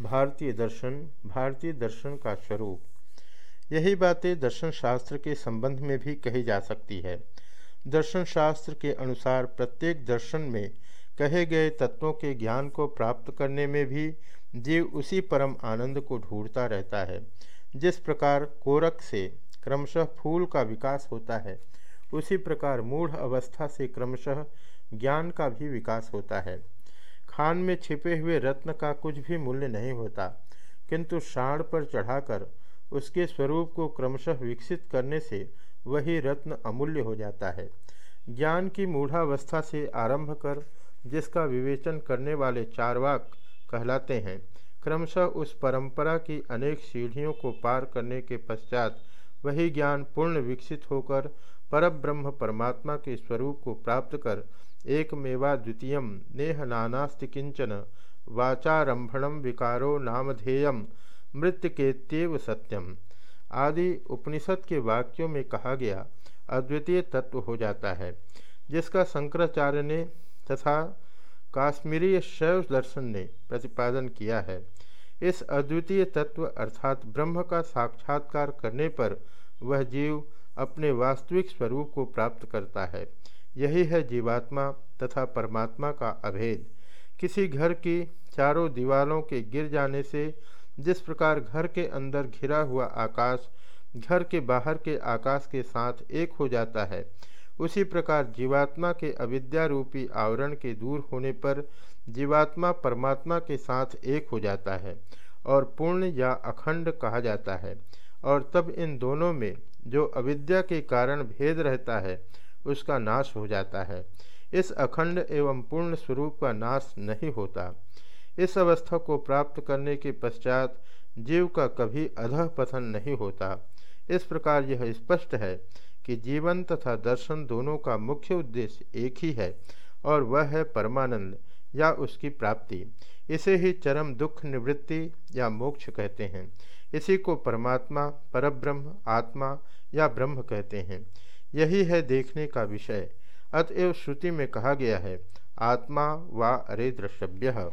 भारतीय दर्शन भारतीय दर्शन का स्वरूप। यही बातें दर्शन शास्त्र के संबंध में भी कही जा सकती है। दर्शन शास्त्र के अनुसार प्रत्येक दर्शन में कहे गए तत्वों के ज्ञान को प्राप्त करने में भी जीव उसी परम आनंद को ढूंढता रहता है। जिस प्रकार कोरक से क्रमशः फूल का विकास होता है, उसी प्रकार मूढ़ अवस्था से क्रमशः ज्ञान का भी विकास होता है। खान में छिपे हुए रत्न का कुछ भी मूल्य नहीं होता, किंतु शाण पर चढ़ाकर उसके स्वरूप को क्रमशः विकसित करने से वही रत्न अमूल्य हो जाता है। ज्ञान की मूढ़ावस्था से आरंभ कर, जिसका विवेचन करने वाले चारवाक कहलाते हैं, क्रमशः उस परंपरा की अनेक सीढ़ियों को पार करने के पश्चात वही ज्ञान पूर्ण विकसित होकर, परब्रह्म परमात्मा के स्वरूप को प्राप्त कर एक मेवा द्वितीय। नेह नानास्ति किंचन वाचारंभण विकारो नामधेय मृत्यकेत्यव सत्यम आदि उपनिषद के वाक्यों में कहा गया, अद्वितीय तत्व हो जाता है, जिसका शंकराचार्य ने तथा काश्मीरी शैव दर्शन ने प्रतिपादन किया है। इस अद्वितीय तत्व अर्थात ब्रह्म का साक्षात्कार करने पर वह जीव अपने वास्तविक स्वरूप को प्राप्त करता है। यही है जीवात्मा तथा परमात्मा का अभेद। किसी घर की चारों दीवारों के गिर जाने से, जिस प्रकार घर के अंदर घिरा हुआ आकाश, घर के बाहर के आकाश के साथ एक हो जाता है, उसी प्रकार जीवात्मा के अविद्या रूपी आवरण के दूर होने पर जीवात्मा परमात्मा के साथ एक हो जाता है और पूर्ण या अखंड कहा जाता है। और तब इन दोनों में जो अविद्या के कारण भेद रहता है, उसका नाश हो जाता है। इस अखंड एवं पूर्ण स्वरूप का नाश नहीं होता। इस अवस्था को प्राप्त करने के पश्चात जीव का कभी अधः पतन नहीं होता। इस प्रकार यह स्पष्ट है कि जीवन तथा दर्शन दोनों का मुख्य उद्देश्य एक ही है, और वह है परमानंद या उसकी प्राप्ति। इसे ही चरम दुख, निवृत्ति या मोक्ष कहते हैं। इसी को परमात्मा, परब्रह्म, आत्मा या ब्रह्म कहते हैं। यही है देखने का विषय। अतएव श्रुति में कहा गया है, आत्मा वा अरे द्रष्टव्य।